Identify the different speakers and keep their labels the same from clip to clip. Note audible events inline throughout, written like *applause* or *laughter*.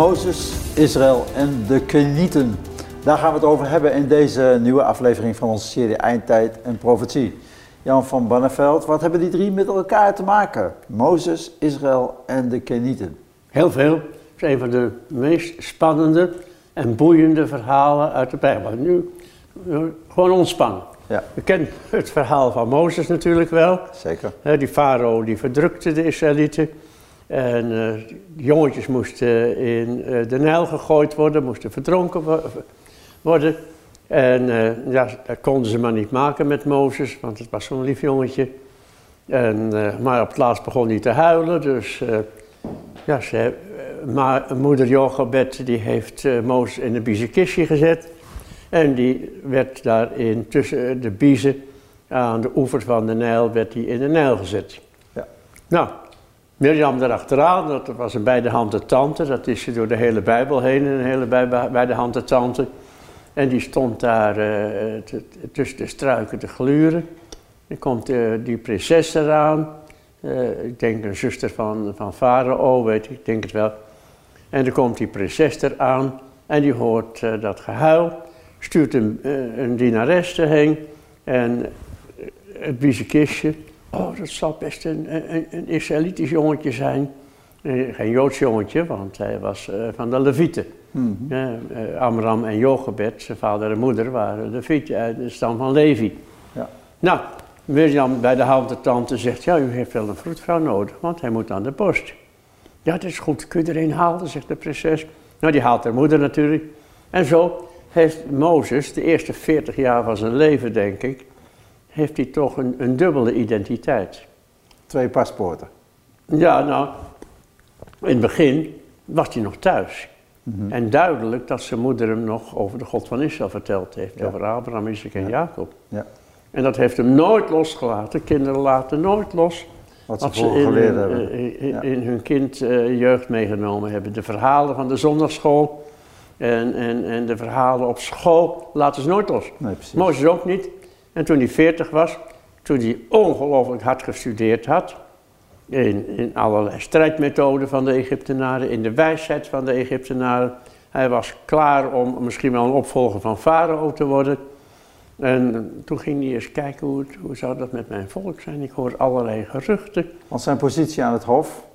Speaker 1: Mozes, Israël en de Kenieten. Daar gaan we het over hebben in deze nieuwe aflevering van onze serie Eindtijd en Profetie. Jan van Banneveld, wat hebben die drie met elkaar te maken? Mozes, Israël en de Kenieten.
Speaker 2: Heel veel. Het is een van de meest spannende en boeiende verhalen uit de Bijbel. Nu, gewoon ontspannen.
Speaker 1: Ja.
Speaker 2: We kennen het verhaal van Mozes natuurlijk wel.
Speaker 1: Zeker.
Speaker 2: Die farao die verdrukte de Israëlieten. En de jongetjes moesten in uh, de Nijl gegooid worden, moesten verdronken wo worden. En uh, ja, dat konden ze maar niet maken met Mozes, want het was zo'n lief jongetje. En, maar op het laatst begon hij te huilen, dus ja, ze, maar moeder Jochebed die heeft Mozes in een biezenkistje gezet. En die werd daarin tussen de biezen aan de oever van de Nijl, werd die in de Nijl gezet.
Speaker 1: Ja.
Speaker 2: Nou, Mirjam erachteraan, dat was een bij de tante, dat is ze door de hele Bijbel heen, een hele bij, tante. En die stond daar uh, tussen de struiken te gluren. Dan komt uh, die prinses eraan, ik denk een zuster van, van Farao, weet ik, ik denk het wel. En dan komt die prinses eraan en die hoort dat gehuil, stuurt een, een dienares erheen en het biezenkistje Oh, dat zal best een, een, een Israëlitisch jongetje zijn. Eh, geen Joods jongetje, want hij was uh, van de Levieten.
Speaker 1: Mm
Speaker 2: -hmm. uh, Amram en Jochebed, zijn vader en moeder, waren Levieten uit de stam van Levi.
Speaker 1: Ja.
Speaker 2: Nou, Mirjam bij de hand de tante zegt, ja, u heeft wel een vroedvrouw nodig, want hij moet aan de post. Ja, dat is goed, kun je er een halen, zegt de prinses. Nou, die haalt haar moeder natuurlijk. En zo heeft Mozes de eerste 40 jaar van zijn leven, denk ik, heeft hij toch een, een dubbele identiteit.
Speaker 1: Twee paspoorten.
Speaker 2: Ja, nou, in het begin was hij nog thuis.
Speaker 1: Mm -hmm.
Speaker 2: En duidelijk dat zijn moeder hem nog over de God van Israël verteld heeft.
Speaker 1: Ja.
Speaker 2: Over Abraham, Isaac en
Speaker 1: Ja.
Speaker 2: Jacob.
Speaker 1: Ja.
Speaker 2: En dat heeft hem nooit losgelaten. Kinderen laten nooit los.
Speaker 1: Wat ze
Speaker 2: Wat ze
Speaker 1: vroeger
Speaker 2: in,
Speaker 1: geleerd
Speaker 2: hun,
Speaker 1: hebben.
Speaker 2: eh, in,
Speaker 1: Ja.
Speaker 2: in hun kind eh, jeugd meegenomen hebben. De verhalen van de zondagschool en, en, en de verhalen op school laten ze nooit los.
Speaker 1: Nee, precies.
Speaker 2: Mozes ook niet. En toen hij 40 was, toen hij ongelooflijk hard gestudeerd had, in, in allerlei strijdmethoden van de Egyptenaren, in de wijsheid van de Egyptenaren. Hij was klaar om misschien wel een opvolger van Farao te worden. En toen ging hij eens kijken hoe, hoe zou dat met mijn volk zijn. Ik hoor allerlei geruchten.
Speaker 1: Want zijn positie aan het hof,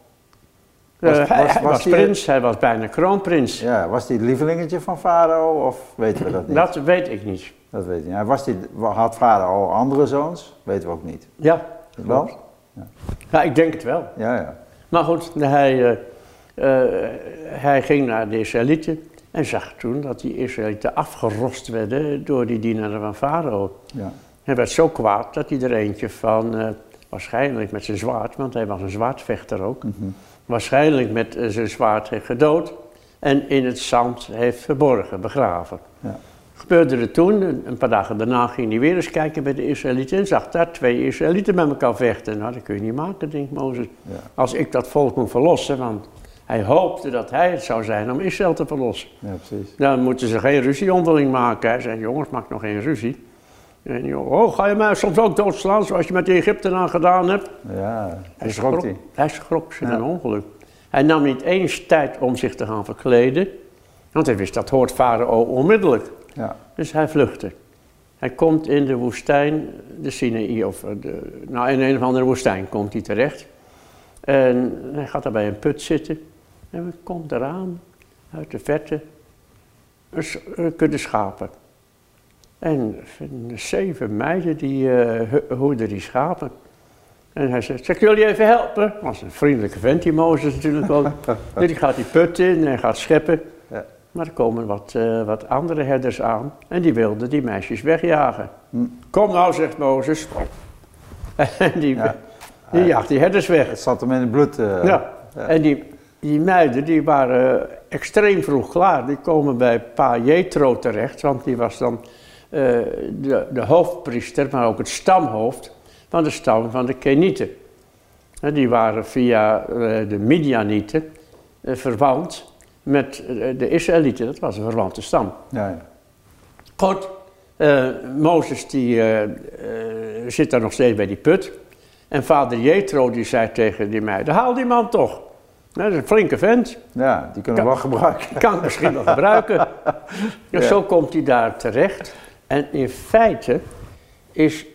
Speaker 2: Eh,
Speaker 1: Was-
Speaker 2: hij
Speaker 1: was-
Speaker 2: hij
Speaker 1: was die-
Speaker 2: prins, hij was bijna kroonprins.
Speaker 1: ja, was hij het lievelingetje van Farao of weten we dat niet?
Speaker 2: Dat weet ik niet.
Speaker 1: Dat weet ik niet. Hij Was die, had Farao andere zoons? Weten we ook niet.
Speaker 2: Ja,
Speaker 1: Wel?
Speaker 2: ja ik denk het wel.
Speaker 1: Ja, ja.
Speaker 2: Maar goed, hij, eh, eh, hij ging naar de Israëlieten en zag toen dat die Israëlieten afgerost werden door die dienaren van Farao.
Speaker 1: ja.
Speaker 2: Hij werd zo kwaad dat hij er eentje van, eh, waarschijnlijk met zijn zwaard, want hij was een zwaardvechter ook,
Speaker 1: Mhm.
Speaker 2: Waarschijnlijk met eh, zijn zwaard heeft gedood en in het zand heeft verborgen, begraven.
Speaker 1: Ja.
Speaker 2: Gebeurde er toen, een- een paar dagen daarna ging hij weer eens kijken bij de Israëlieten en zag daar twee Israëlieten met elkaar vechten. Nou, dat kun je niet maken, denkt Mozes.
Speaker 1: Ja.
Speaker 2: Als ik dat volk moet verlossen, want hij hoopte dat hij het zou zijn om Israël te verlossen.
Speaker 1: ja, precies.
Speaker 2: Dan moeten ze geen ruzie onderling maken. Hij zei, jongens, maak nog geen ruzie. En joh, oh, ga je mij soms ook doodslaan zoals je met de Egyptenaren gedaan hebt?
Speaker 1: Ja,
Speaker 2: Hij
Speaker 1: schrok hij.
Speaker 2: Hij schrok
Speaker 1: Ja.
Speaker 2: een ongeluk. Hij nam niet eens tijd om zich te gaan verkleden, want hij wist dat hoort Farao onmiddellijk.
Speaker 1: Ja.
Speaker 2: Dus hij vluchtte. Hij komt in de woestijn, de Sinaï, of eh, de, nou in een of andere woestijn komt hij terecht. En hij gaat daar bij een put zitten. En komt eraan, uit de verte, een, een kudde schapen. En zeven meiden die eh, hu- hoeden die schapen. En hij zegt, zeg jullie even helpen? Dat was een vriendelijke vent, die Mozes natuurlijk ook. *laughs* Die gaat die put in en gaat scheppen.
Speaker 1: Ja.
Speaker 2: Maar er komen wat, eh, wat andere herders aan en die wilden die meisjes wegjagen.
Speaker 1: Hm.
Speaker 2: Kom nou, zegt Mozes. *laughs* En die,
Speaker 1: Ja.
Speaker 2: die jaagt die herders weg.
Speaker 1: Het zat hem in het bloed. eh,
Speaker 2: Ja.
Speaker 1: ja.
Speaker 2: En die, die meiden die waren extreem vroeg klaar. Die komen bij pa Jethro terecht, want die was dan eh, de, de hoofdpriester, maar ook het stamhoofd van de stam van de Kenieten. En die waren via eh, de Midianieten eh, verwant met eh, de Israëlieten. Dat was een verwante stam.
Speaker 1: Ja, ja.
Speaker 2: Goed, eh, Mozes die eh, eh, zit daar nog steeds bij die put. En vader Jethro die zei tegen die meiden, haal die man toch. Nou, dat is een flinke vent.
Speaker 1: Ja, die kunnen we wel gebruiken.
Speaker 2: Kan ik misschien wel gebruiken. Dus *laughs*
Speaker 1: Ja.
Speaker 2: zo komt hij daar terecht. En in feite is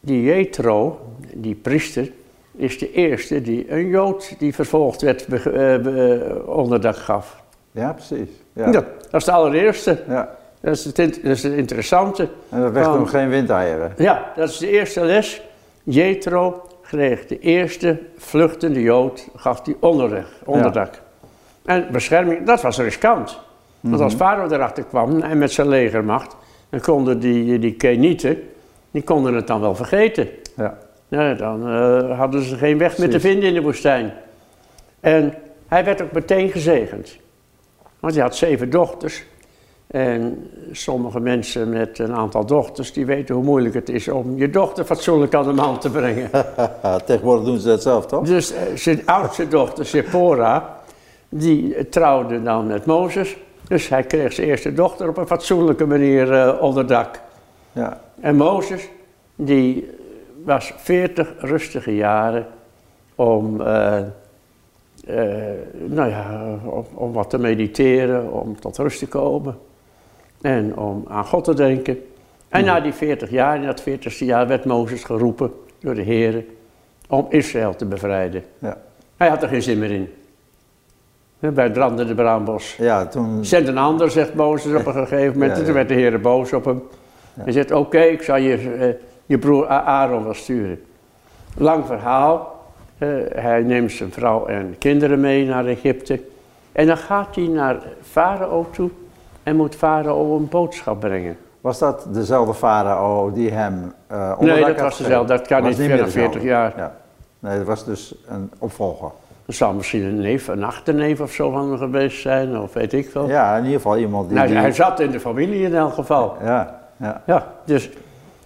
Speaker 2: die Jethro, die priester, is de eerste die een Jood die vervolgd werd eh, eh, onderdak gaf.
Speaker 1: Ja, precies.
Speaker 2: Ja.
Speaker 1: Ja.
Speaker 2: Dat is de allereerste.
Speaker 1: ja.
Speaker 2: Dat is het, in- dat is het interessante.
Speaker 1: En dat werd toen geen windeieren.
Speaker 2: Ja, dat is de eerste les. Jethro kreeg de eerste vluchtende Jood, gaf die onderdak. onderdak. En bescherming, dat was riskant. Want als Farao erachter kwam en met zijn legermacht, dan konden die, die Kenieten, die konden het dan wel vergeten.
Speaker 1: Ja.
Speaker 2: Ja, dan eh, hadden ze geen weg meer te vinden in de woestijn. En hij werd ook meteen gezegend. Want hij had zeven dochters. En sommige mensen met een aantal dochters, die weten hoe moeilijk het is om je dochter fatsoenlijk aan de man te brengen. *laughs*
Speaker 1: Tegenwoordig doen ze dat zelf, toch?
Speaker 2: Dus eh, zijn oudste dochter, Sephora, die trouwde dan met Mozes. Dus hij kreeg zijn eerste dochter op een fatsoenlijke manier eh, onder dak.
Speaker 1: Ja.
Speaker 2: En Mozes, die was 40 rustige jaren om, eh, eh, nou ja, om, om wat te mediteren, om tot rust te komen en om aan God te denken. En na die 40 jaar, in dat 40ste jaar, werd Mozes geroepen door de Heer om Israël te bevrijden.
Speaker 1: Ja.
Speaker 2: Hij had er geen zin meer in. Bij het brandende braambos.
Speaker 1: Ja, toen...
Speaker 2: Zend een ander, zegt Mozes op een gegeven moment.
Speaker 1: Ja,
Speaker 2: En
Speaker 1: ja.
Speaker 2: toen werd de Heer boos op hem. Hij zegt, oké, ik zal je, eh, je broer Aaron wel sturen. Lang verhaal. Eh, hij neemt zijn vrouw en kinderen mee naar Egypte. En dan gaat hij naar Farao toe en moet Farao een boodschap brengen.
Speaker 1: Was dat dezelfde farao die hem onderdak
Speaker 2: nee, dat was dezelfde. Dat kan
Speaker 1: Was
Speaker 2: niet dan
Speaker 1: dezelfde.
Speaker 2: 40 jaar.
Speaker 1: Ja. Nee, dat was dus een opvolger.
Speaker 2: Er zal misschien een neef, een achterneef of zo van hem geweest zijn, of weet ik veel.
Speaker 1: Ja, in ieder geval iemand die...
Speaker 2: nou,
Speaker 1: die-
Speaker 2: hij zat in de familie in elk geval.
Speaker 1: Ja, ja.
Speaker 2: Ja, dus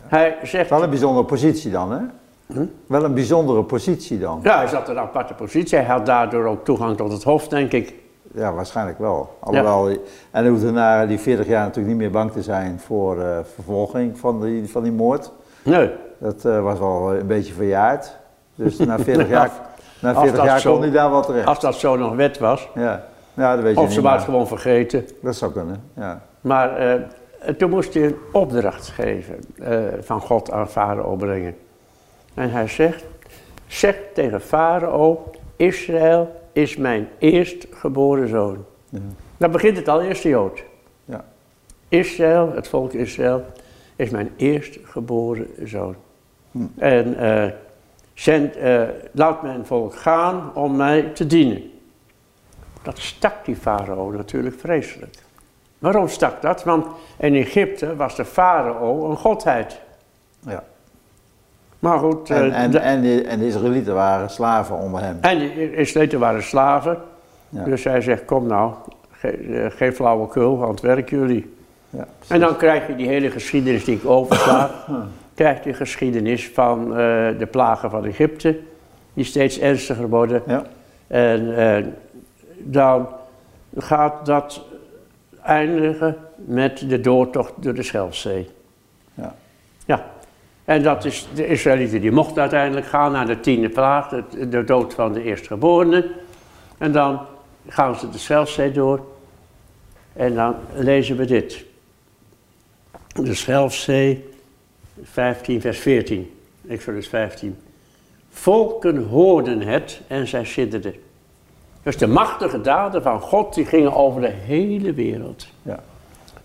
Speaker 2: hij zegt...
Speaker 1: Wel een bijzondere positie dan, hè?
Speaker 2: Hm?
Speaker 1: Wel een bijzondere positie dan.
Speaker 2: Ja, hij zat in een aparte positie. Hij had daardoor ook toegang tot het hof, denk ik.
Speaker 1: Ja, waarschijnlijk wel. Alhoewel, en hij hoefde na die 40 jaar natuurlijk niet meer bang te zijn voor eh, vervolging van die, van die moord.
Speaker 2: Nee.
Speaker 1: Dat eh, was wel een beetje verjaard. Dus na 40 *laughs* jaar, na
Speaker 2: als
Speaker 1: 40
Speaker 2: dat
Speaker 1: jaar
Speaker 2: zo-
Speaker 1: kon hij daar wel terecht.
Speaker 2: Als dat zo nog wet was.
Speaker 1: Ja. ja, dat weet je
Speaker 2: Of
Speaker 1: niet.
Speaker 2: ze waren het gewoon vergeten.
Speaker 1: Dat zou kunnen, ja.
Speaker 2: Maar eh, toen moest hij een opdracht geven eh, van God aan Farao brengen. En hij zegt, zeg tegen Farao, Israël is mijn eerstgeboren zoon.
Speaker 1: Ja.
Speaker 2: Dan begint het al, eerste Jood.
Speaker 1: Ja.
Speaker 2: Israël, het volk Israël, is mijn eerstgeboren zoon.
Speaker 1: Hm.
Speaker 2: En eh, zend, eh, laat mijn volk gaan om mij te dienen. Dat stak die farao natuurlijk vreselijk. Waarom stak dat? Want in Egypte was de farao een godheid.
Speaker 1: ja.
Speaker 2: Maar goed,
Speaker 1: En,
Speaker 2: eh,
Speaker 1: en,
Speaker 2: de-
Speaker 1: en, de, en de Israëlieten waren slaven onder hem.
Speaker 2: en de Israëlieten waren slaven.
Speaker 1: Ja.
Speaker 2: Dus hij zegt, kom nou, ge, eh, geen flauwekul, aan het werk jullie.
Speaker 1: Ja,
Speaker 2: En dan krijg je die hele geschiedenis die ik oversla. *coughs* krijg je geschiedenis van eh, de plagen van Egypte, die steeds ernstiger worden.
Speaker 1: ja.
Speaker 2: En eh, dan gaat dat eindigen met de doortocht door de Schelfzee.
Speaker 1: Ja.
Speaker 2: Ja. En dat is, de Israëlieten die mochten uiteindelijk gaan naar de tiende plaag, de, de dood van de eerstgeborene. En dan gaan ze de Schelfzee door. En dan lezen we dit. De Schelfzee, 15 vers 14. Exodus 15. Volken hoorden het en zij sidderden. Dus de machtige daden van God die gingen over de hele wereld.
Speaker 1: Ja.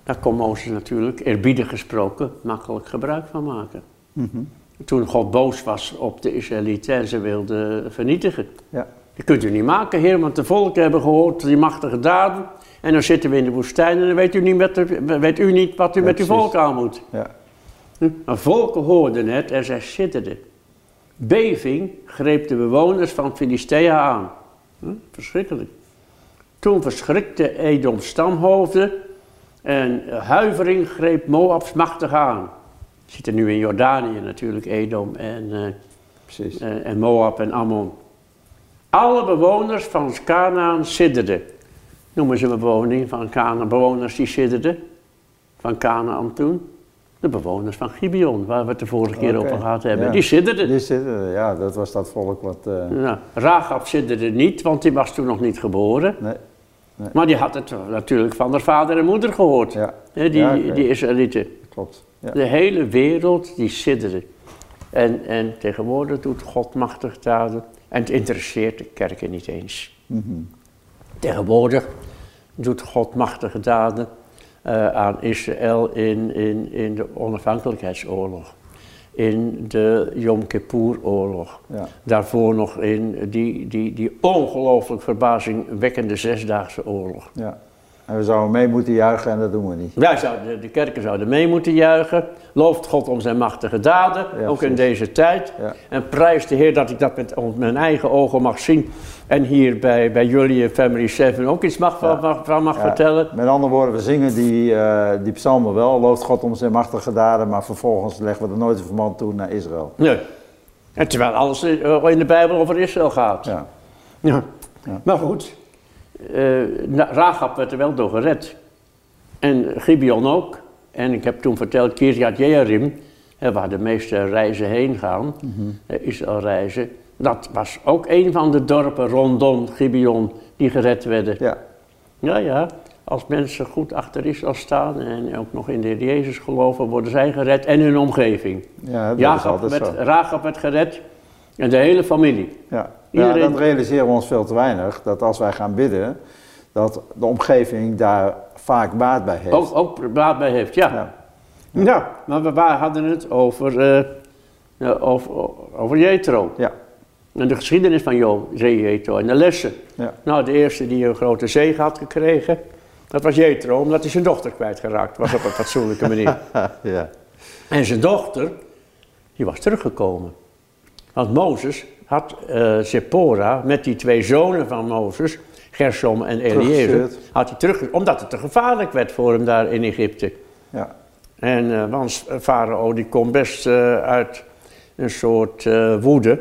Speaker 2: Daar kon Mozes natuurlijk, eerbiedig gesproken, makkelijk gebruik van maken.
Speaker 1: Mhm.
Speaker 2: Toen God boos was op de Israëlieten en ze wilden vernietigen.
Speaker 1: Ja.
Speaker 2: Dat kunt u niet maken, Heer, want de volken hebben gehoord die machtige daden. En dan zitten we in de woestijn en dan weet u niet, wat, er- weet u niet wat u
Speaker 1: Ja,
Speaker 2: met uw volk aan moet.
Speaker 1: Ja.
Speaker 2: Maar volken hoorden het en zij sidderden. Beving greep de bewoners van Filistea aan. Hm? Verschrikkelijk. Toen verschrikte Edom stamhoofden en huivering greep Moabs machtig aan. Zitten nu in Jordanië natuurlijk, Edom en, eh, eh, en Moab en Ammon. Alle bewoners van Canaan sidderden. Noemen ze een bewoning van Canaan, bewoners die sidderden. Van Canaan toen. De bewoners van Gibeon, waar we het de vorige keer over gehad hebben.
Speaker 1: ja.
Speaker 2: Die sidderden.
Speaker 1: Die zitten, ja, dat was dat volk wat...
Speaker 2: Nou, Rahab sidderde niet, want die was toen nog niet geboren.
Speaker 1: nee,
Speaker 2: Maar die had het natuurlijk van haar vader en moeder gehoord.
Speaker 1: ja,
Speaker 2: die,
Speaker 1: Ja,
Speaker 2: die Israëlieten.
Speaker 1: klopt. Ja.
Speaker 2: De hele wereld die sidderde. En, en tegenwoordig doet God machtig daden. En het interesseert de kerken niet eens.
Speaker 1: Mhm.
Speaker 2: Tegenwoordig doet God machtige daden aan Israël in, in, in de onafhankelijkheidsoorlog. In de Yom Kippur-oorlog.
Speaker 1: Ja.
Speaker 2: Daarvoor nog in die, die, die ongelooflijk verbazingwekkende Zesdaagse oorlog.
Speaker 1: ja. En we zouden mee moeten juichen en dat doen we niet.
Speaker 2: Wij zouden, de kerken zouden mee moeten juichen. Looft God om zijn machtige daden,
Speaker 1: Ja,
Speaker 2: ook in deze tijd.
Speaker 1: Ja.
Speaker 2: En prijs de Heer dat ik dat met mijn eigen ogen mag zien. En hier bij, bij jullie in Family 7 ook iets mag, van,
Speaker 1: Ja.
Speaker 2: van mag vertellen.
Speaker 1: Met andere woorden, we zingen die, eh, die psalmen wel, looft God om zijn machtige daden, maar vervolgens leggen we er nooit een verband toe naar Israël.
Speaker 2: Nee. En terwijl alles eh, in de Bijbel over Israël gaat.
Speaker 1: Ja.
Speaker 2: Ja. Maar goed, Na- Rahab werd er wel door gered. En Gibeon ook. En ik heb toen verteld, Kirjat Jearim, waar de meeste reizen heen gaan, eh, Israël reizen, dat was ook een van de dorpen rondom Gibeon die gered werden.
Speaker 1: ja,
Speaker 2: Ja, ja, als mensen goed achter Israël staan en ook nog in de Heer Jezus geloven, worden zij gered en hun omgeving.
Speaker 1: ja dat is altijd
Speaker 2: werd,
Speaker 1: zo.
Speaker 2: Rahab werd gered en de hele familie.
Speaker 1: Ja.
Speaker 2: Iedereen-
Speaker 1: ja, dat realiseren we ons veel te weinig, dat als wij gaan bidden, dat de omgeving daar vaak baat bij heeft.
Speaker 2: Ook, ook baat bij heeft, ja.
Speaker 1: Ja.
Speaker 2: Ja, maar we hadden het over, eh, ja, over, over Jethro.
Speaker 1: Ja,
Speaker 2: En de geschiedenis van Jo- Jethro en de lessen.
Speaker 1: ja,
Speaker 2: Nou, de eerste die een grote zege had gekregen, dat was Jethro, omdat hij zijn dochter kwijtgeraakt was op een fatsoenlijke manier. *laughs*
Speaker 1: ja,
Speaker 2: En zijn dochter, die was teruggekomen. Want Mozes had Zipporah met die twee zonen van Mozes, Gershom en Eliezer, had hij terug, omdat het te gevaarlijk werd voor hem daar in Egypte.
Speaker 1: ja,
Speaker 2: En eh, want Farao die kon best eh, uit een soort woede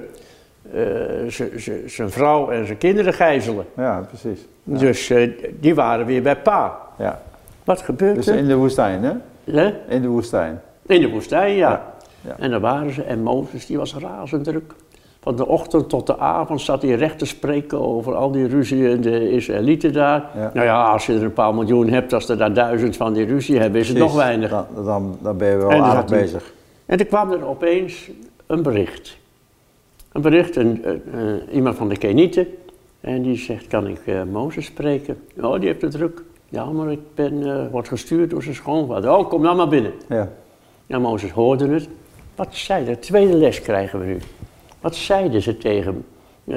Speaker 2: zijn vrouw en zijn kinderen gijzelen.
Speaker 1: ja, precies. Ja.
Speaker 2: Dus die waren weer bij pa.
Speaker 1: Ja.
Speaker 2: Wat gebeurt
Speaker 1: Dus
Speaker 2: er?
Speaker 1: in de woestijn, hè? In de woestijn.
Speaker 2: In de woestijn, ja.
Speaker 1: Ja, ja.
Speaker 2: En daar waren ze. En Mozes, die was razend druk. Van de ochtend tot de avond zat hij recht te spreken over al die ruzie en de Israëlieten daar.
Speaker 1: Ja.
Speaker 2: Nou ja, als je er een paar miljoen hebt, als er daar duizend van die ruzie hebben, is het nog weinig.
Speaker 1: Dan, dan, dan ben je wel
Speaker 2: En
Speaker 1: aardig
Speaker 2: hij-
Speaker 1: bezig.
Speaker 2: En toen kwam er opeens een bericht. Een bericht, een, een- een- iemand van de Kenieten. En die zegt, kan ik eh, Mozes spreken? Oh, die heeft het druk. Ja, maar ik ben, eh, word gestuurd door zijn schoonvader. Oh, kom dan maar binnen.
Speaker 1: Ja,
Speaker 2: Ja, Mozes hoorde het. Wat zei de tweede les krijgen we nu. Wat zeiden ze tegen? Eh,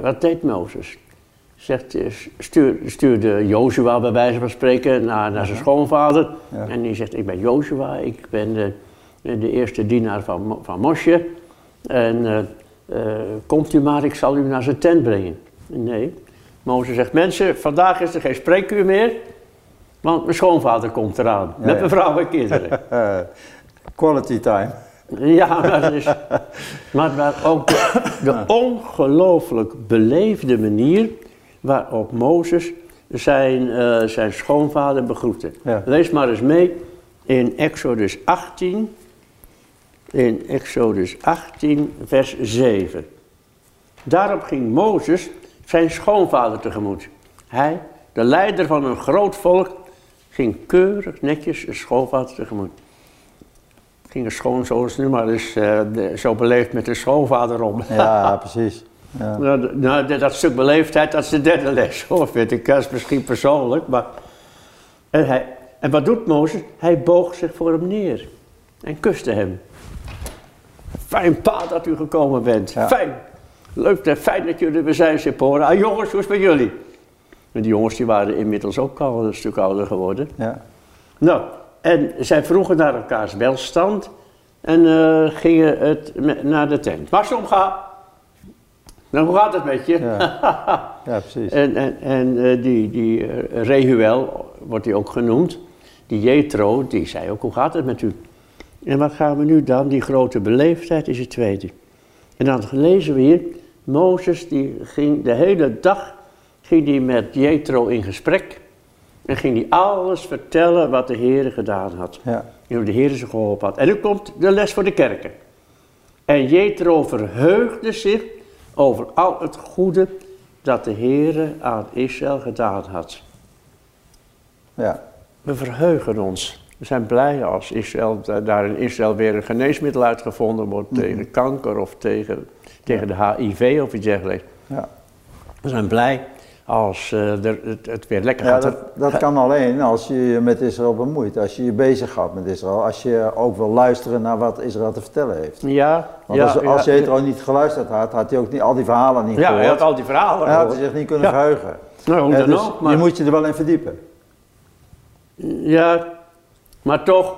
Speaker 2: wat deed Mozes? Zegt, eh, stuur, stuurde Jozua bij wijze van spreken naar, naar zijn schoonvader.
Speaker 1: Ja.
Speaker 2: En die zegt, ik ben Jozua, ik ben de, de eerste dienaar van, van Mosje. En eh, komt u maar, ik zal u naar zijn tent brengen. Nee. Mozes zegt, mensen, vandaag is er geen spreekuur meer. Want mijn schoonvader komt eraan.
Speaker 1: Ja,
Speaker 2: met mijn vrouw en kinderen. *laughs*
Speaker 1: Quality time.
Speaker 2: Ja, maar, is, maar ook de, de ongelooflijk beleefde manier waarop Mozes zijn, eh, zijn schoonvader begroette.
Speaker 1: Ja.
Speaker 2: Lees maar eens mee in Exodus 18, in Exodus 18, vers 7. Daarop ging Mozes zijn schoonvader tegemoet. Hij, de leider van een groot volk, ging keurig netjes zijn schoonvader tegemoet. Ging een schoonzoons nu maar eens eh, de- zo beleefd met de schoonvader om.
Speaker 1: Ja, *laughs* precies. Ja.
Speaker 2: Nou, nou, dat stuk beleefdheid, dat is de derde les, hoor, vind ik. Dat is misschien persoonlijk, maar... En, hij, en wat doet Mozes? Hij boog zich voor hem neer en kuste hem. Fijn pa dat u gekomen bent.
Speaker 1: Ja.
Speaker 2: Fijn. Leuk en fijn dat jullie er zijn, Sephora. Ah, jongens, hoe is het met jullie? En die jongens die waren inmiddels ook al een stuk ouder geworden.
Speaker 1: Ja.
Speaker 2: Nou, en zij vroegen naar elkaars welstand en eh, gingen het naar de tent. Marsom, ga. Nou, hoe gaat het met je?
Speaker 1: Ja. *laughs* ja, precies.
Speaker 2: En, en, en eh, die, die eh, Rehuel, wordt hij ook genoemd, die Jethro, die zei ook, hoe gaat het met u? En wat gaan we nu dan? Die grote beleefdheid is het tweede. En dan lezen we hier, Mozes die ging de hele dag ging die met Jethro in gesprek. En ging hij alles vertellen wat de Heer gedaan had.
Speaker 1: Ja.
Speaker 2: En hoe de Heer ze geholpen had. En nu komt de les voor de kerken. En Jethro verheugde zich over al het goede dat de Heer aan Israël gedaan had.
Speaker 1: Ja.
Speaker 2: We verheugen ons. We zijn blij als Israël, daar in Israël weer een geneesmiddel uitgevonden wordt
Speaker 1: Mhm.
Speaker 2: tegen kanker of tegen, tegen de HIV of iets dergelijks.
Speaker 1: Ja.
Speaker 2: We zijn blij als eh, er, het, het weer lekker
Speaker 1: Ja,
Speaker 2: gaat.
Speaker 1: dat, dat kan alleen als je je met Israël bemoeit, als je je bezig gaat met Israël, als je ook wil luisteren naar wat Israël te vertellen heeft.
Speaker 2: ja,
Speaker 1: Want
Speaker 2: ja,
Speaker 1: als, als
Speaker 2: ja,
Speaker 1: Jethro niet geluisterd had, had hij ook niet, al die verhalen niet
Speaker 2: Ja,
Speaker 1: gehoord.
Speaker 2: hij had al die verhalen
Speaker 1: Hij had
Speaker 2: gehoord.
Speaker 1: zich niet kunnen
Speaker 2: Ja.
Speaker 1: verheugen.
Speaker 2: Nou, hoe
Speaker 1: Ja,
Speaker 2: dan
Speaker 1: dus
Speaker 2: ook, maar-
Speaker 1: Je moet je er wel in verdiepen.
Speaker 2: Ja, maar toch,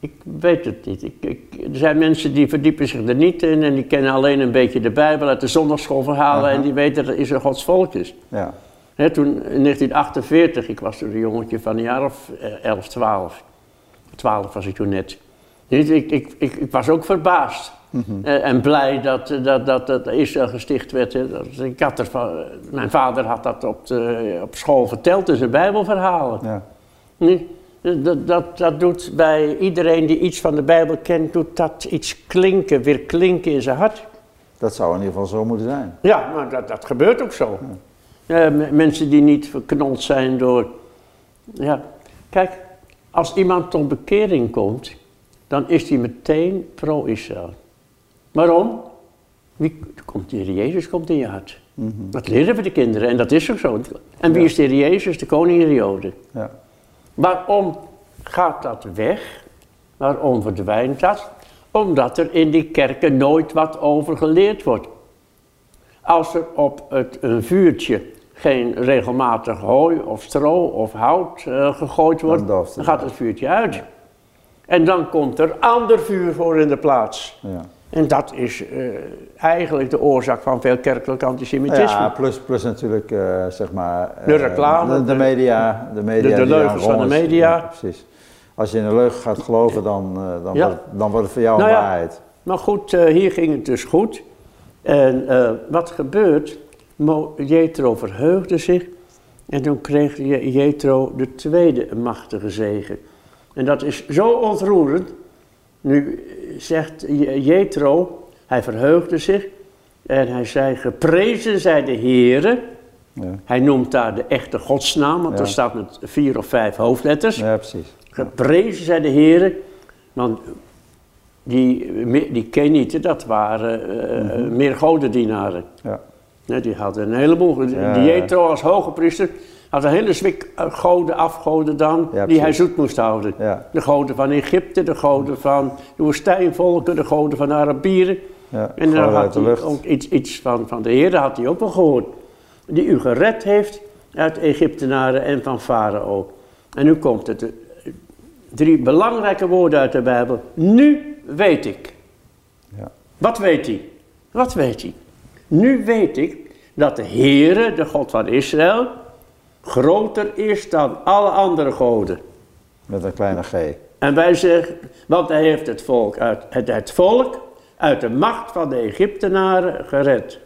Speaker 2: ik weet het niet. Ik, ik, er zijn mensen die verdiepen zich er niet in en die kennen alleen een beetje de Bijbel uit de zondagschoolverhalen en die weten dat Israël Gods volk is.
Speaker 1: Ja.
Speaker 2: Toen in 1948, ik was toen een jongetje van een jaar of eh, 11, 12. 12 was ik toen net. Ik, ik, ik, ik was ook verbaasd. Eh, en blij dat, eh, dat, dat, dat Israël gesticht werd. hè. Dat- Ik had er van, mijn vader had dat op, de, op school verteld in zijn Bijbelverhalen.
Speaker 1: Ja.
Speaker 2: Nee, dat, dat, dat doet bij iedereen die iets van de Bijbel kent, doet dat iets klinken, weer klinken in zijn hart.
Speaker 1: Dat zou in ieder geval zo moeten zijn.
Speaker 2: Ja, maar dat, dat gebeurt ook zo. Mensen die niet verknold zijn door. Ja, kijk, als iemand tot bekering komt, dan is hij meteen pro-Israël. Waarom? Wie komt de Heer Jezus komt in je hart. Dat leren we de kinderen en dat is ook zo. En wie
Speaker 1: Ja.
Speaker 2: is de Heer Jezus? De koning in de Joden.
Speaker 1: Ja.
Speaker 2: Waarom gaat dat weg? Waarom verdwijnt dat? Omdat er in die kerken nooit wat over geleerd wordt. Als er op het, een vuurtje geen regelmatig hooi of stro of hout eh, gegooid wordt,
Speaker 1: Dan
Speaker 2: dan, gaat het vuurtje uit. En dan komt er ander vuur voor in de plaats.
Speaker 1: Ja.
Speaker 2: En dat is eh, eigenlijk de oorzaak van veel kerkelijk antisemitisme.
Speaker 1: Ja, plus, plus natuurlijk, eh, zeg maar... eh,
Speaker 2: De reclame,
Speaker 1: De, media. De, media
Speaker 2: de- leugens van de media.
Speaker 1: Ja, precies. Als je in een leugen gaat geloven, dan, eh, dan,
Speaker 2: Ja.
Speaker 1: wordt, dan wordt het voor jou
Speaker 2: Nou
Speaker 1: een
Speaker 2: ja.
Speaker 1: waarheid.
Speaker 2: Maar goed, eh, hier ging het dus goed. En eh, wat gebeurt? Mo- Jethro verheugde zich. En toen kreeg Je- Jethro de tweede machtige zegen. En dat is zo ontroerend. Nu zegt Je- Jethro, hij verheugde zich. En hij zei, geprezen zij de Heere.
Speaker 1: Ja.
Speaker 2: Hij noemt daar de echte godsnaam, want
Speaker 1: Ja.
Speaker 2: er staat met vier of vijf hoofdletters.
Speaker 1: ja, precies.
Speaker 2: Geprezen zij de Heren, want die, die Kenieten, dat waren eh meer godendienaren.
Speaker 1: Ja.
Speaker 2: Nee, die hadden een heleboel. Jethro als hoge priester had een hele zwik eh, goden, afgoden dan,
Speaker 1: Ja,
Speaker 2: die hij zoet moest houden.
Speaker 1: Ja.
Speaker 2: De goden van Egypte, de goden van de woestijnvolken, de goden van de Arabieren.
Speaker 1: Ja.
Speaker 2: En dan had hij ook iets, iets van, van de Heer, had hij ook wel gehoord. Die u gered heeft uit Egyptenaren en van Farao. En nu komt het. eh, Drie belangrijke woorden uit de Bijbel. Nu weet ik.
Speaker 1: Ja.
Speaker 2: Wat weet hij? Wat weet hij? Nu weet ik dat de Heere, de God van Israël, groter is dan alle andere goden.
Speaker 1: Met een kleine G.
Speaker 2: En wij zeggen, want hij heeft het volk uit het, het volk uit de macht van de Egyptenaren gered.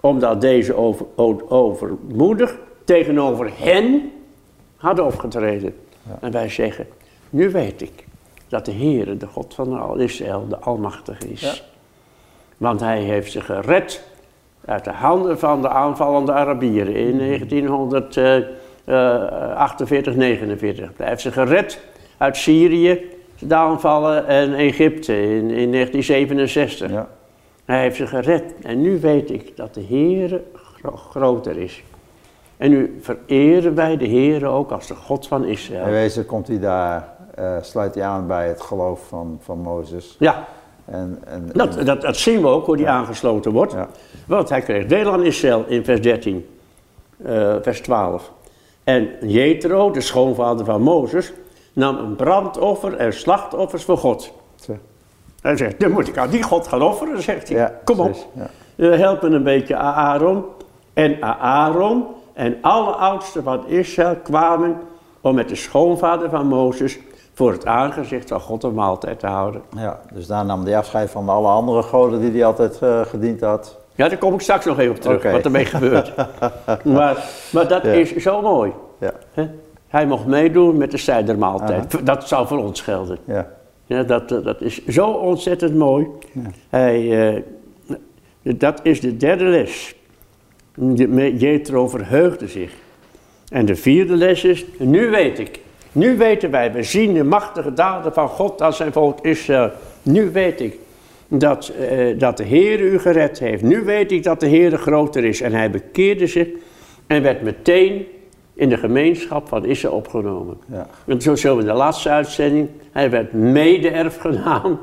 Speaker 2: Omdat deze over, overmoedig tegenover hen hadden opgetreden. En wij zeggen, nu weet ik dat de Heere, de God van al Israël, de Almachtige is.
Speaker 1: Ja.
Speaker 2: Want hij heeft ze gered uit de handen van de aanvallende Arabieren in 1948, 49. Hij heeft ze gered uit Syrië, de aanvallen, en Egypte in, in 1967.
Speaker 1: Ja.
Speaker 2: Hij heeft ze gered. En nu weet ik dat de Heer gro- groter is. En nu vereren wij de Heer ook als de God van
Speaker 1: In
Speaker 2: Israël.
Speaker 1: wezen komt hij daar, eh, sluit hij aan bij het geloof van, van Mozes.
Speaker 2: Ja,
Speaker 1: En, en,
Speaker 2: dat, dat, dat zien we ook, hoe die aangesloten wordt.
Speaker 1: Ja.
Speaker 2: Want hij kreeg deel aan Israël in vers 13, eh, vers 12. En Jethro, de schoonvader van Mozes, nam een brandoffer en slachtoffers voor God.
Speaker 1: Zo.
Speaker 2: Hij zegt, dan moet ik aan die God gaan offeren, zegt hij.
Speaker 1: Ja,
Speaker 2: Kom op.
Speaker 1: ja.
Speaker 2: We helpen een beetje Aaron. En Aaron en alle oudsten van Israël kwamen om met de schoonvader van Mozes voor het aangezicht van God een maaltijd te houden.
Speaker 1: Ja, dus daar nam hij afscheid van alle andere goden die hij altijd eh, gediend had.
Speaker 2: Ja, daar kom ik straks nog even op terug,
Speaker 1: Oké.
Speaker 2: wat ermee *laughs* gebeurt. maar, maar dat
Speaker 1: Ja.
Speaker 2: is zo mooi.
Speaker 1: Ja.
Speaker 2: Hij mocht meedoen met de zijdermaaltijd. Dat zou voor ons gelden.
Speaker 1: Ja.
Speaker 2: Ja, dat, dat is zo ontzettend mooi. Hij, eh, dat is de derde les. Jethro verheugde zich. En de vierde les is, nu weet ik. Nu weten wij, we zien de machtige daden van God aan zijn volk Israël. Nu weet ik dat, eh, dat de Heer u gered heeft. Nu weet ik dat de Heer groter is. En hij bekeerde zich en werd meteen in de gemeenschap van Israël opgenomen.
Speaker 1: Ja.
Speaker 2: En zo zullen we in de laatste uitzending, hij werd mede-erfgenaam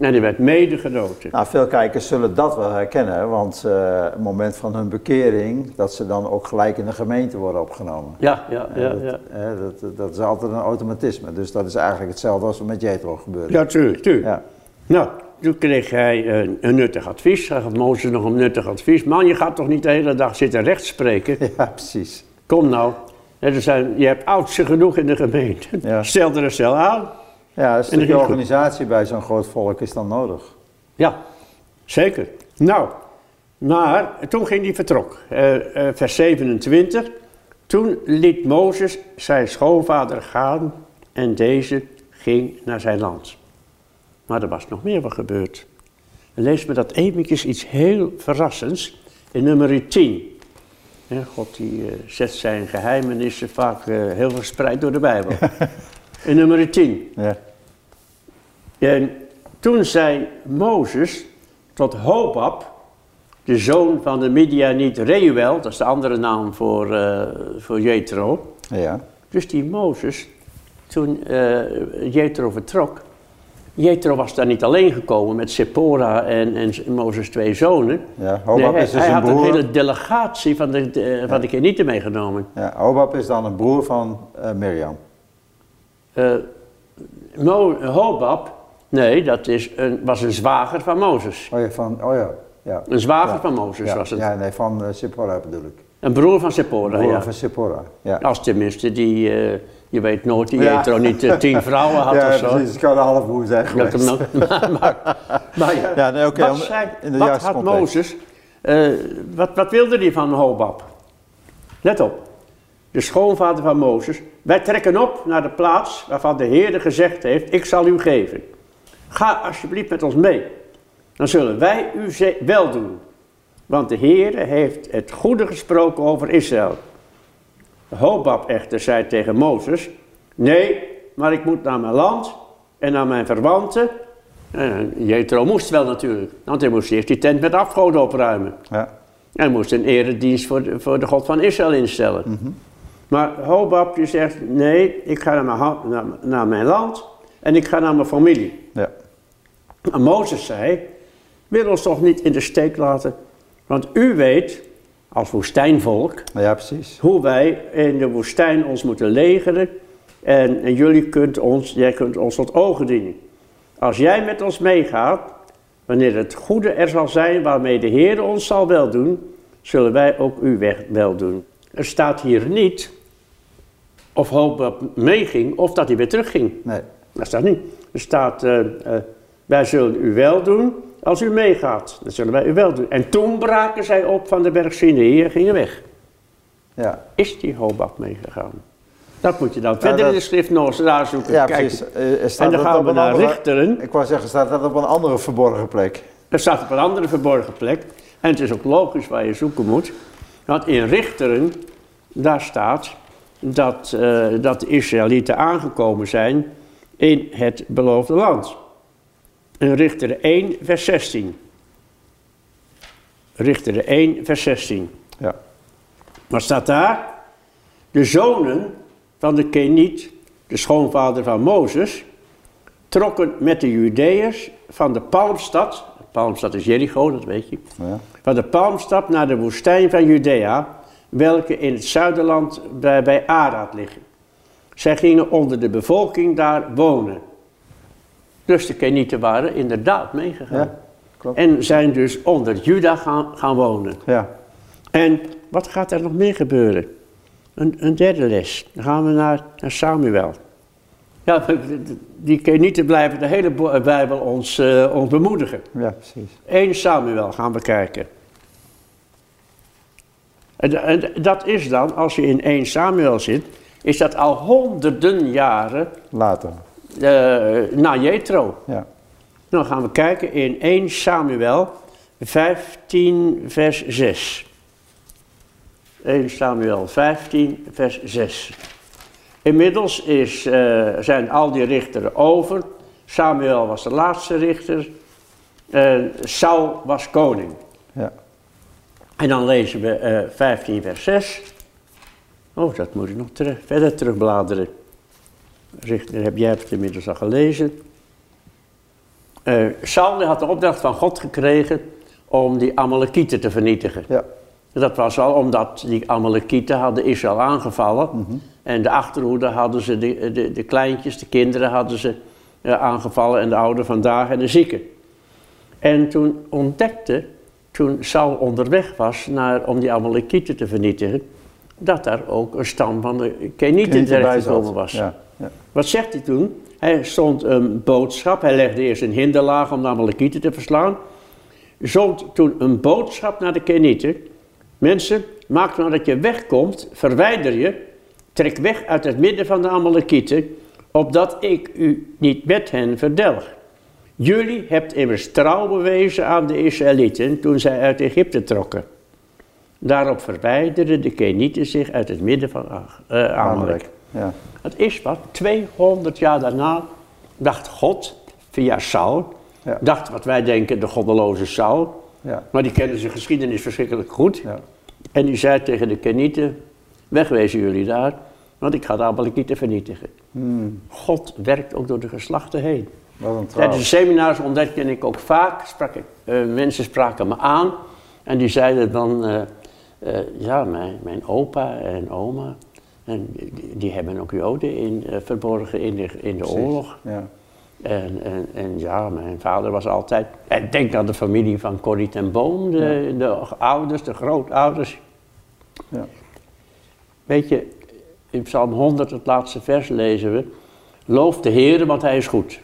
Speaker 2: en hij werd mede-genoten.
Speaker 1: Nou, veel kijkers zullen dat wel herkennen, want eh, het moment van hun bekering, dat ze dan ook gelijk in de gemeente worden opgenomen.
Speaker 2: Ja, ja, ja.
Speaker 1: dat,
Speaker 2: Ja,
Speaker 1: hè, dat, dat is altijd een automatisme, dus dat is eigenlijk hetzelfde als wat met Jethro gebeurde.
Speaker 2: ja tuurlijk, tuurlijk.
Speaker 1: Ja.
Speaker 2: Nou, toen kreeg hij een, een nuttig advies. Hij gaf Mozes nog een nuttig advies. Man, je gaat toch niet de hele dag zitten rechtspreken? *laughs*
Speaker 1: ja, precies.
Speaker 2: Kom nou. Er zijn, je hebt oudsten genoeg in de gemeente.
Speaker 1: Ja.
Speaker 2: Stel er een stel aan.
Speaker 1: Ja, een stukje organisatie bij zo'n groot volk is dan nodig.
Speaker 2: Ja, zeker. Nou, maar toen ging hij vertrok. Eh, eh, vers 27. Toen liet Mozes zijn schoonvader gaan en deze ging naar zijn land. Maar er was nog meer wat gebeurd. En lees me dat eventjes iets heel verrassends in nummer 10. Ja, God die eh, zet zijn geheimenissen vaak eh, heel verspreid door de Bijbel. *laughs* in nummer 10.
Speaker 1: Ja.
Speaker 2: En toen zei Mozes tot Hobab, de zoon van de Midianiet Reuel, dat is de andere naam voor, eh voor Jethro.
Speaker 1: Ja.
Speaker 2: Dus die Mozes, toen eh Jethro vertrok, Jethro was daar niet alleen gekomen met Sephora en, en Mozes twee zonen.
Speaker 1: Ja, Hobab
Speaker 2: Nee,
Speaker 1: is dus
Speaker 2: hij
Speaker 1: een
Speaker 2: had
Speaker 1: broer.
Speaker 2: een hele delegatie van de, de, van de Kenieten meegenomen.
Speaker 1: Ja, Hobab is dan een broer van eh, Mirjam.
Speaker 2: Eh, Mo- Hobab, nee, dat is een, was een zwager van Mozes.
Speaker 1: Oh ja, van, oh ja. ja.
Speaker 2: Een zwager
Speaker 1: Ja.
Speaker 2: van Mozes
Speaker 1: ja,
Speaker 2: was het.
Speaker 1: Ja, nee, van uh, Sipporah bedoel ik.
Speaker 2: Een broer van Sephora,
Speaker 1: Broer
Speaker 2: ja.
Speaker 1: van Sipporah, ja.
Speaker 2: Als tenminste die, eh, je weet nooit, die
Speaker 1: Ja.
Speaker 2: Jethro niet eh, tien *laughs* vrouwen had
Speaker 1: ja,
Speaker 2: of zo.
Speaker 1: precies. Het kan een halfbroer zijn
Speaker 2: Dat
Speaker 1: geweest.
Speaker 2: hem *laughs* nog- maar, maar, maar ja,
Speaker 1: Ja, nee, oké.
Speaker 2: wat,
Speaker 1: om-
Speaker 2: zei,
Speaker 1: in de
Speaker 2: wat had
Speaker 1: context.
Speaker 2: Mozes, eh, wat, wat wilde hij van Hobab? Let op, de schoonvader van Mozes. Wij trekken op naar de plaats waarvan de Heer gezegd heeft, ik zal u geven. Ga alsjeblieft met ons mee. Dan zullen wij u wel doen. Want de Heer heeft het goede gesproken over Israël. Hobab echter zei tegen Mozes, nee, maar ik moet naar mijn land en naar mijn verwanten. En Jethro moest wel natuurlijk, want hij moest eerst die tent met afgoden opruimen.
Speaker 1: Ja.
Speaker 2: Hij moest een eredienst voor de, voor de God van Israël instellen.
Speaker 1: Mhm.
Speaker 2: Maar Hobab die zegt, nee, ik ga naar mijn, naar, naar mijn land en ik ga naar mijn familie.
Speaker 1: ja.
Speaker 2: En Mozes zei, wil ons toch niet in de steek laten, want u weet, als woestijnvolk,
Speaker 1: Ja, precies.
Speaker 2: hoe wij in de woestijn ons moeten legeren. En, en jullie kunt ons, jij kunt ons tot ogen dienen. Als jij met ons meegaat, wanneer het goede er zal zijn waarmee de Heer ons zal weldoen, zullen wij ook u weg weldoen. Er staat hier niet of Hobab meeging of dat hij weer terugging.
Speaker 1: Nee.
Speaker 2: Dat staat niet. Er staat, eh, eh, wij zullen u wel doen als u meegaat. Dat zullen wij u wel doen. En toen braken zij op van de berg Sinai en gingen weg
Speaker 1: Ja,
Speaker 2: is die Hobab meegegaan? Dat moet je dan verder in de schrift nog eens nazoeken.
Speaker 1: ja
Speaker 2: Kijk,
Speaker 1: precies. Eh, er staat
Speaker 2: En dan gaan we naar
Speaker 1: andere-
Speaker 2: Richteren.
Speaker 1: Ik wou zeggen, staat dat op een andere verborgen plek?
Speaker 2: Dat staat op een andere verborgen plek. En het is ook logisch waar je zoeken moet. Want in Richteren, daar staat dat, eh, dat de Israëlieten aangekomen zijn in het beloofde land. In Richteren 1, vers 16. Richteren 1, vers 16.
Speaker 1: Ja.
Speaker 2: Wat staat daar? De zonen van de Keniet, de schoonvader van Mozes, trokken met de Judeërs van de Palmstad, Palmstad is Jericho, dat weet je,
Speaker 1: ja.
Speaker 2: van de Palmstad naar de woestijn van Judea, welke in het zuiderland bij, bij Arad liggen. Zij gingen onder de bevolking daar wonen. Dus de Kenieten waren inderdaad meegegaan.
Speaker 1: Ja, klopt.
Speaker 2: En zijn dus onder Juda gaan, gaan wonen.
Speaker 1: Ja.
Speaker 2: En wat gaat er nog meer gebeuren? Een, een derde les. Dan gaan we naar, naar Samuel. Ja, *laughs* die Kenieten blijven de hele Bijbel ons, ons bemoedigen.
Speaker 1: ja, precies.
Speaker 2: 1 Samuel gaan we kijken. En, en dat is dan, als je in 1 Samuel zit, is dat al honderden jaren
Speaker 1: Later.
Speaker 2: eh na Jethro.
Speaker 1: Ja.
Speaker 2: Dan gaan we kijken in 1 Samuel 15 vers 6. 1 Samuel 15 vers 6. Inmiddels is, eh, zijn al die richteren over. Samuel was de laatste richter. En Saul was koning. En dan lezen we eh 15 vers 6. Oh, dat moet ik nog terug, verder terugbladeren. Richter, heb jij het inmiddels al gelezen. Eh Saul had de opdracht van God gekregen om die Amalekieten te vernietigen.
Speaker 1: Ja.
Speaker 2: Dat was al omdat die Amalekieten hadden Israël aangevallen. En de achterhoede hadden ze, de, de, de kleintjes, de kinderen hadden ze eh, aangevallen. En de ouderen vandaag en de zieken. En toen ontdekte, toen Saul onderweg was naar, om die Amalekieten te vernietigen, dat daar ook een stam van de Kenieten terechtgekomen was.
Speaker 1: Ja. Ja.
Speaker 2: Wat zegt hij toen? Hij stond een boodschap, hij legde eerst een hinderlaag om de Amalekieten te verslaan. Zond toen een boodschap naar de Kenieten. Mensen, maak nou dat je wegkomt, verwijder je, trek weg uit het midden van de Amalekieten, opdat ik u niet met hen verdelg. Jullie hebt immers trouw bewezen aan de Israëlieten toen zij uit Egypte trokken. Daarop verwijderden de Kenieten zich uit het midden van uh, Amalek.
Speaker 1: Ja.
Speaker 2: Het is wat, 200 jaar daarna dacht God, via Saul,
Speaker 1: Ja.
Speaker 2: dacht wat wij denken de goddeloze Saul,
Speaker 1: Ja.
Speaker 2: maar die kende zijn geschiedenis verschrikkelijk goed.
Speaker 1: Ja.
Speaker 2: En die zei tegen de Kenieten, wegwezen jullie daar, want ik ga de Amalekieten vernietigen.
Speaker 1: Hmm.
Speaker 2: God werkt ook door de geslachten heen. Tijdens de seminars ontdekte ik ook vaak, sprak ik, eh, mensen spraken me aan en die zeiden dan, eh, eh, ja, mijn, mijn opa en oma, en die, die hebben ook Joden in, verborgen in de, in de
Speaker 1: Precies.
Speaker 2: oorlog.
Speaker 1: Ja.
Speaker 2: En, en, en ja, mijn vader was altijd, en denk aan de familie van Corrie ten Boom, de, de ouders, de grootouders.
Speaker 1: Ja.
Speaker 2: Weet je, in Psalm 100, het laatste vers, lezen we: Loof de Heer, want Hij is goed.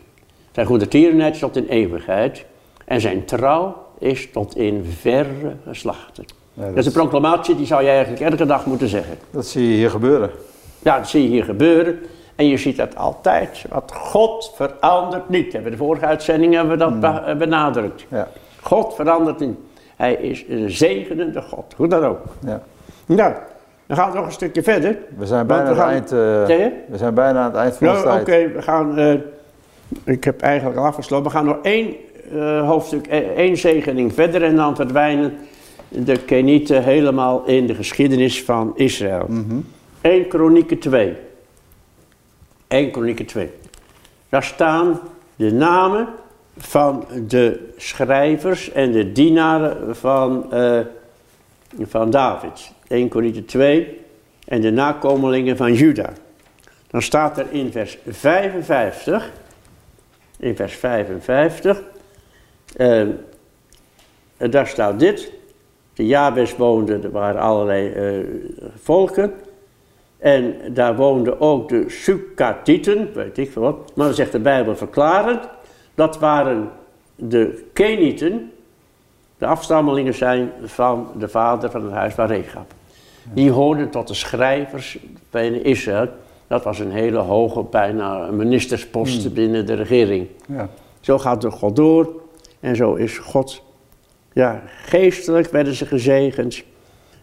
Speaker 2: Zijn goede tierenheid is tot in eeuwigheid. En zijn trouw is tot in verre geslachten.
Speaker 1: Ja,
Speaker 2: Dat
Speaker 1: dat,
Speaker 2: is een proclamatie, die zou je eigenlijk elke dag moeten zeggen.
Speaker 1: dat zie je hier gebeuren.
Speaker 2: Ja, dat zie je hier gebeuren. En je ziet dat altijd. Want God verandert niet. Hebben we de vorige uitzending hebben we dat be- eh, benadrukt.
Speaker 1: Ja.
Speaker 2: God verandert niet. Hij is een zegenende God. Hoe dan ook.
Speaker 1: Ja.
Speaker 2: Nou, dan gaan we nog een stukje verder.
Speaker 1: We zijn bijna aan het eind. eh, we zijn bijna aan het eind van onze
Speaker 2: Oké,
Speaker 1: tijd.
Speaker 2: we gaan. eh, ik heb eigenlijk al afgesloten. We gaan nog één eh, hoofdstuk, eh, één zegening verder en dan verdwijnen de Kenieten helemaal in de geschiedenis van Israël.
Speaker 1: Mhm.
Speaker 2: 1 Kronieken 2. 1 Kronieken 2. Daar staan de namen van de schrijvers en de dienaren van, eh, van David. 1 Kronieken 2 en de nakomelingen van Juda. Dan staat er in vers 55, in vers 55, eh, daar staat dit. De Jabes woonden, er waren allerlei eh, volken. En daar woonden ook de Sukkatieten, weet ik wat. Maar dan zegt de Bijbel verklarend, dat waren de Kenieten, de afstammelingen zijn van de vader van het huis van Rechab. Die hoorden tot de schrijvers bij Israël. Dat was een hele hoge, bijna ministerspost binnen de regering.
Speaker 1: Ja.
Speaker 2: Zo gaat de God door en zo is God. Ja, geestelijk werden ze gezegend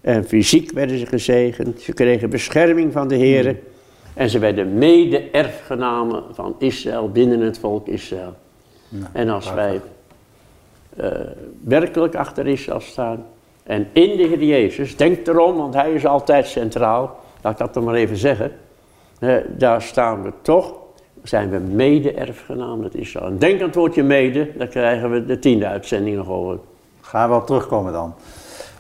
Speaker 2: en fysiek werden ze gezegend. Ze kregen bescherming van de Heer en ze werden mede-erfgenamen van Israël binnen het volk Israël. en als wij eh, werkelijk achter Israël staan en in de Heer Jezus, denk erom, want Hij is altijd centraal, laat ik dat dan maar even zeggen. Daar staan we toch, zijn we mede-erfgenamen met Israël. En denk aan het woordje mede, daar krijgen we de tiende uitzending nog over.
Speaker 1: Gaan we op terugkomen dan.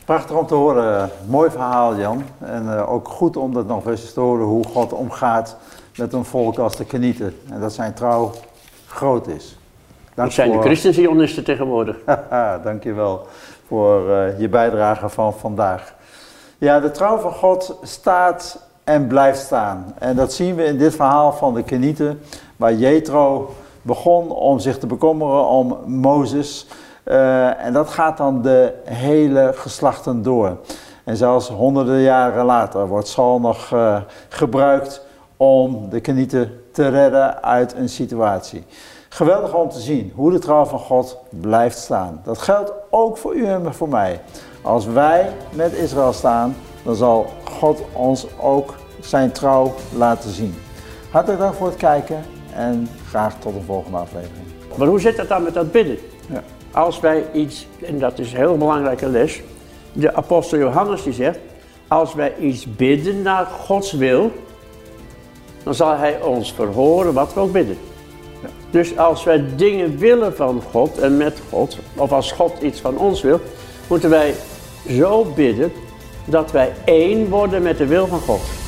Speaker 1: Prachtig om te horen. Mooi verhaal, Jan. En eh, ook goed om dat nog eens te horen hoe God omgaat met een volk als de Kenieten. En dat zijn trouw groot is. Dank
Speaker 2: Dat zijn de
Speaker 1: voor-
Speaker 2: christenzionisten tegenwoordig. *laughs*
Speaker 1: Dankjewel voor eh, je bijdrage van vandaag. Ja, de trouw van God staat en blijft staan. En dat zien we in dit verhaal van de Kenieten, waar Jethro begon om zich te bekommeren om Mozes. Eh, en dat gaat dan de hele geslachten door. En zelfs honderden jaren later wordt Saul nog uh, gebruikt om de Kenieten te redden uit een situatie. Geweldig om te zien hoe de trouw van God blijft staan. Dat geldt ook voor u en voor mij. Als wij met Israël staan, dan zal God ons ook zijn trouw laten zien. Hartelijk dank voor het kijken en graag tot de volgende aflevering.
Speaker 2: Maar hoe zit het dan met dat bidden? Ja. Als wij iets, en dat is een heel belangrijke les, de apostel Johannes die zegt, als wij iets bidden naar Gods wil, dan zal Hij ons verhoren wat we ook bidden. Ja. Dus als wij dingen willen van God en met God, of als God iets van ons wil, moeten wij zo bidden dat wij één worden met de wil van God.